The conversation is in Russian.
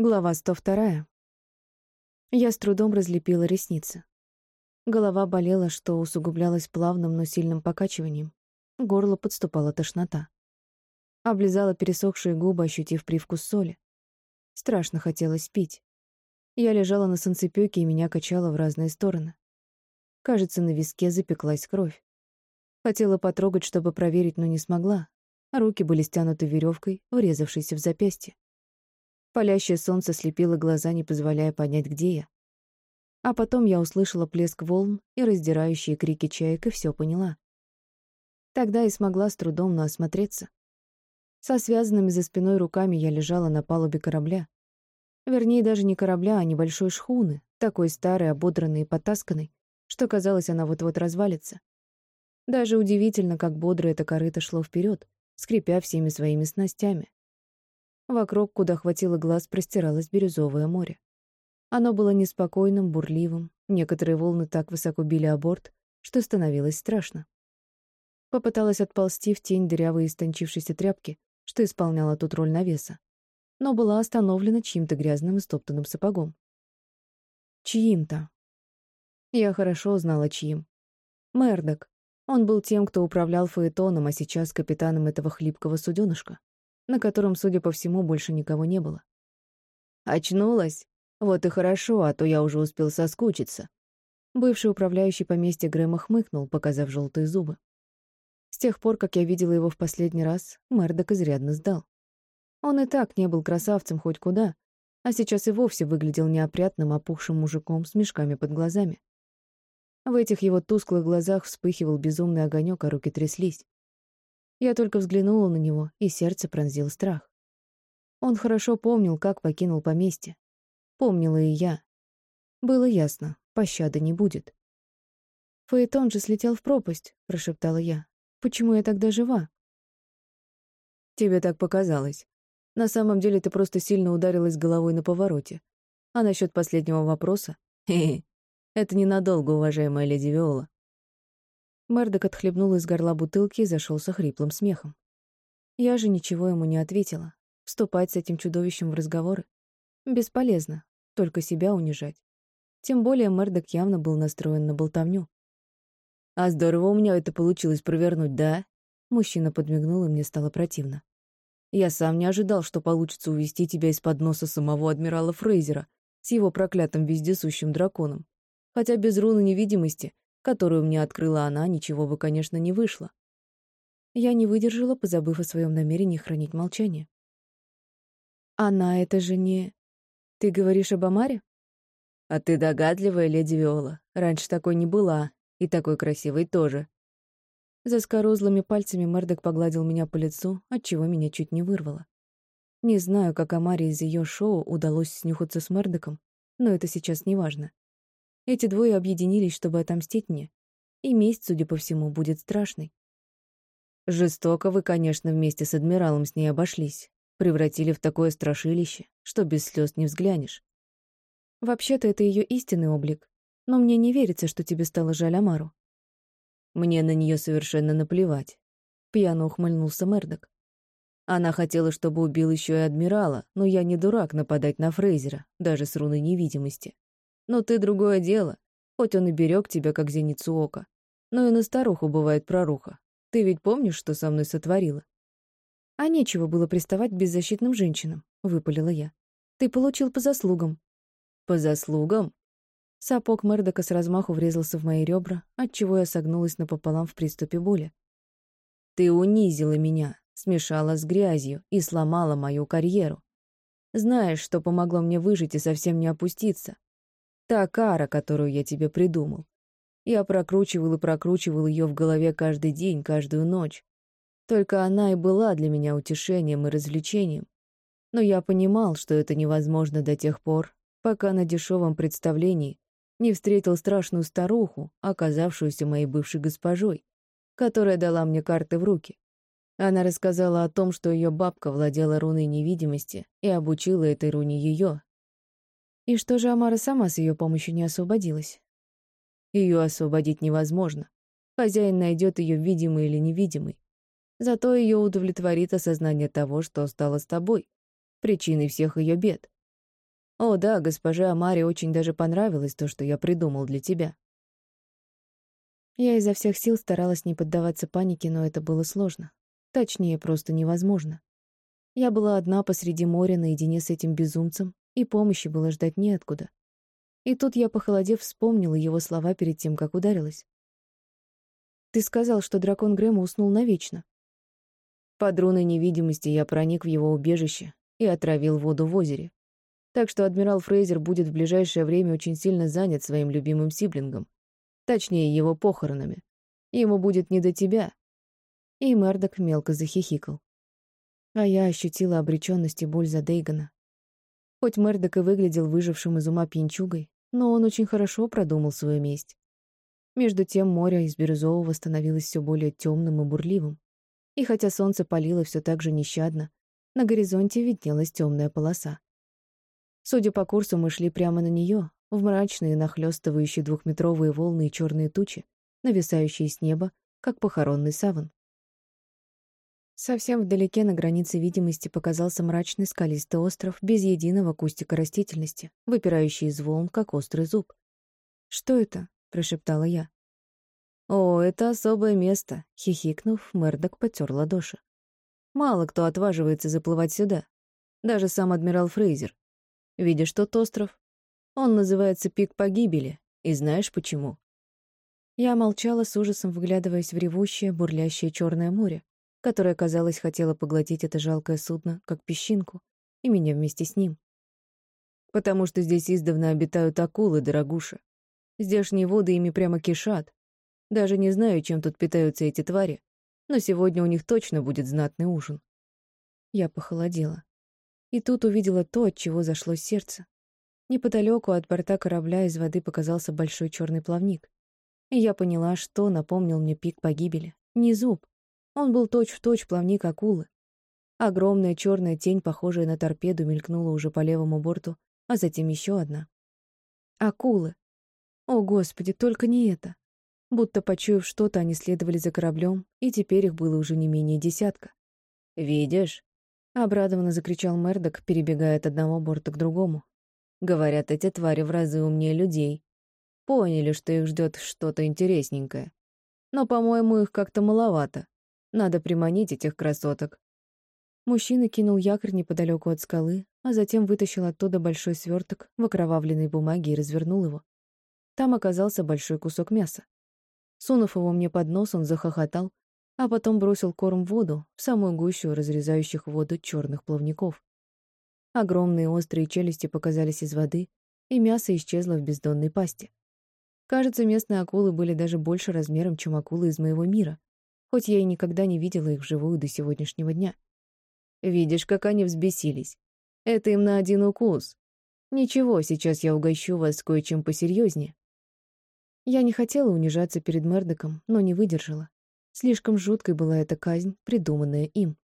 Глава 102. Я с трудом разлепила ресницы. Голова болела, что усугублялось плавным, но сильным покачиванием. Горло подступала тошнота. Облизала пересохшие губы, ощутив привкус соли. Страшно хотелось пить. Я лежала на санцепёке, и меня качало в разные стороны. Кажется, на виске запеклась кровь. Хотела потрогать, чтобы проверить, но не смогла. Руки были стянуты веревкой, врезавшейся в запястье. Палящее солнце слепило глаза, не позволяя понять, где я. А потом я услышала плеск волн и раздирающие крики чаек, и все поняла. Тогда и смогла с трудом, но осмотреться. Со связанными за спиной руками я лежала на палубе корабля. Вернее, даже не корабля, а небольшой шхуны, такой старой, ободранной и потасканной, что казалось, она вот-вот развалится. Даже удивительно, как бодро это корыто шло вперед, скрипя всеми своими снастями. Вокруг, куда хватило глаз, простиралось бирюзовое море. Оно было неспокойным, бурливым, некоторые волны так высоко били о борт, что становилось страшно. Попыталась отползти в тень дырявой истончившейся тряпки, что исполняла тут роль навеса, но была остановлена чьим-то грязным и стоптанным сапогом. Чьим-то. Я хорошо знала, чьим. Мердок. Он был тем, кто управлял Фаэтоном, а сейчас капитаном этого хлипкого суденышка на котором, судя по всему, больше никого не было. «Очнулась? Вот и хорошо, а то я уже успел соскучиться». Бывший управляющий поместья Грэма хмыкнул, показав желтые зубы. С тех пор, как я видела его в последний раз, Мэрдок изрядно сдал. Он и так не был красавцем хоть куда, а сейчас и вовсе выглядел неопрятным, опухшим мужиком с мешками под глазами. В этих его тусклых глазах вспыхивал безумный огонек, а руки тряслись. Я только взглянула на него, и сердце пронзил страх. Он хорошо помнил, как покинул поместье. Помнила и я. Было ясно, пощады не будет. «Фаэтон же слетел в пропасть», — прошептала я. «Почему я тогда жива?» «Тебе так показалось. На самом деле ты просто сильно ударилась головой на повороте. А насчет последнего вопроса? Хе-хе. Это ненадолго, уважаемая леди Виола. Мэрдок отхлебнул из горла бутылки и зашелся хриплым смехом. Я же ничего ему не ответила. Вступать с этим чудовищем в разговоры бесполезно, только себя унижать. Тем более Мэрдок явно был настроен на болтовню. «А здорово у меня это получилось провернуть, да?» Мужчина подмигнул, и мне стало противно. «Я сам не ожидал, что получится увести тебя из-под носа самого адмирала Фрейзера с его проклятым вездесущим драконом. Хотя без руны невидимости которую мне открыла она, ничего бы, конечно, не вышло. Я не выдержала, позабыв о своем намерении хранить молчание. «Она — это же не... Ты говоришь об Амаре?» «А ты догадливая, леди Виола. Раньше такой не была, и такой красивой тоже». За скорузлыми пальцами Мердок погладил меня по лицу, отчего меня чуть не вырвало. Не знаю, как Амаре из ее шоу удалось снюхаться с Мердоком, но это сейчас не важно. Эти двое объединились, чтобы отомстить мне. И месть, судя по всему, будет страшной. Жестоко вы, конечно, вместе с адмиралом с ней обошлись. Превратили в такое страшилище, что без слез не взглянешь. Вообще-то это ее истинный облик. Но мне не верится, что тебе стало жаль Амару. Мне на нее совершенно наплевать. Пьяно ухмыльнулся Мердок. Она хотела, чтобы убил еще и адмирала, но я не дурак нападать на Фрейзера, даже с руной невидимости. Но ты другое дело, хоть он и берег тебя, как зеницу ока. Но и на старуху бывает проруха. Ты ведь помнишь, что со мной сотворила?» «А нечего было приставать к беззащитным женщинам», — выпалила я. «Ты получил по заслугам». «По заслугам?» Сапог Мердока с размаху врезался в мои ребра, отчего я согнулась напополам в приступе боли. «Ты унизила меня, смешала с грязью и сломала мою карьеру. Знаешь, что помогло мне выжить и совсем не опуститься? Та кара, которую я тебе придумал. Я прокручивал и прокручивал ее в голове каждый день, каждую ночь. Только она и была для меня утешением и развлечением. Но я понимал, что это невозможно до тех пор, пока на дешевом представлении не встретил страшную старуху, оказавшуюся моей бывшей госпожой, которая дала мне карты в руки. Она рассказала о том, что ее бабка владела руной невидимости и обучила этой руне ее, и что же Амара сама с ее помощью не освободилась? Ее освободить невозможно. Хозяин найдет ее видимой или невидимой. Зато ее удовлетворит осознание того, что стало с тобой, причиной всех ее бед. О да, госпоже Амаре очень даже понравилось то, что я придумал для тебя. Я изо всех сил старалась не поддаваться панике, но это было сложно. Точнее, просто невозможно. Я была одна посреди моря наедине с этим безумцем, и помощи было ждать неоткуда. И тут я, похолодев, вспомнила его слова перед тем, как ударилась. «Ты сказал, что дракон Грэма уснул навечно». Под руной невидимости я проник в его убежище и отравил воду в озере. Так что адмирал Фрейзер будет в ближайшее время очень сильно занят своим любимым сиблингом, Точнее, его похоронами. Ему будет не до тебя. И Мэрдок мелко захихикал. А я ощутила обречённость и боль за Дейгана. Хоть Мэрдок и выглядел выжившим из ума пьянчугой, но он очень хорошо продумал свою месть. Между тем море из бирюзового становилось все более темным и бурливым. И хотя солнце палило все так же нещадно, на горизонте виднелась темная полоса. Судя по курсу, мы шли прямо на нее, в мрачные, нахлёстывающие двухметровые волны и черные тучи, нависающие с неба, как похоронный саван. Совсем вдалеке на границе видимости показался мрачный скалистый остров без единого кустика растительности, выпирающий из волн, как острый зуб. «Что это?» — прошептала я. «О, это особое место», — хихикнув, Мэрдок потер ладоши. «Мало кто отваживается заплывать сюда. Даже сам адмирал Фрейзер. Видишь тот остров? Он называется «Пик погибели», и знаешь почему?» Я молчала с ужасом, вглядываясь в ревущее, бурлящее черное море, которое, казалось, хотело поглотить это жалкое судно, как песчинку, и меня вместе с ним. «Потому что здесь издавна обитают акулы, дорогуша. Здешние воды ими прямо кишат. Даже не знаю, чем тут питаются эти твари, но сегодня у них точно будет знатный ужин». Я похолодела. И тут увидела то, от чего зашло сердце. Неподалеку от борта корабля из воды показался большой черный плавник. И я поняла, что напомнил мне пик погибели. Не зуб. Он был точь-в-точь точь плавник акулы. Огромная черная тень, похожая на торпеду, мелькнула уже по левому борту, а затем еще одна. Акулы. О, Господи, только не это. Будто почуяв что-то, они следовали за кораблем, и теперь их было уже не менее десятка. «Видишь?» — обрадованно закричал Мердок, перебегая от одного борта к другому. Говорят, эти твари в разы умнее людей. Поняли, что их ждет что-то интересненькое. Но, по-моему, их как-то маловато. Надо приманить этих красоток. Мужчина кинул якорь неподалеку от скалы, а затем вытащил оттуда большой сверток в окровавленной бумаге и развернул его. Там оказался большой кусок мяса. Сунув его мне под нос, он захохотал, а потом бросил корм в воду, в самую гущу разрезающих воду черных плавников. Огромные острые челюсти показались из воды, и мясо исчезло в бездонной пасти. Кажется, местные акулы были даже больше размером, чем акулы из моего мира, хоть я и никогда не видела их вживую до сегодняшнего дня. Видишь, как они взбесились. Это им на один укус. Ничего, сейчас я угощу вас кое-чем посерьезнее. Я не хотела унижаться перед Мердоком, но не выдержала. Слишком жуткой была эта казнь, придуманная им.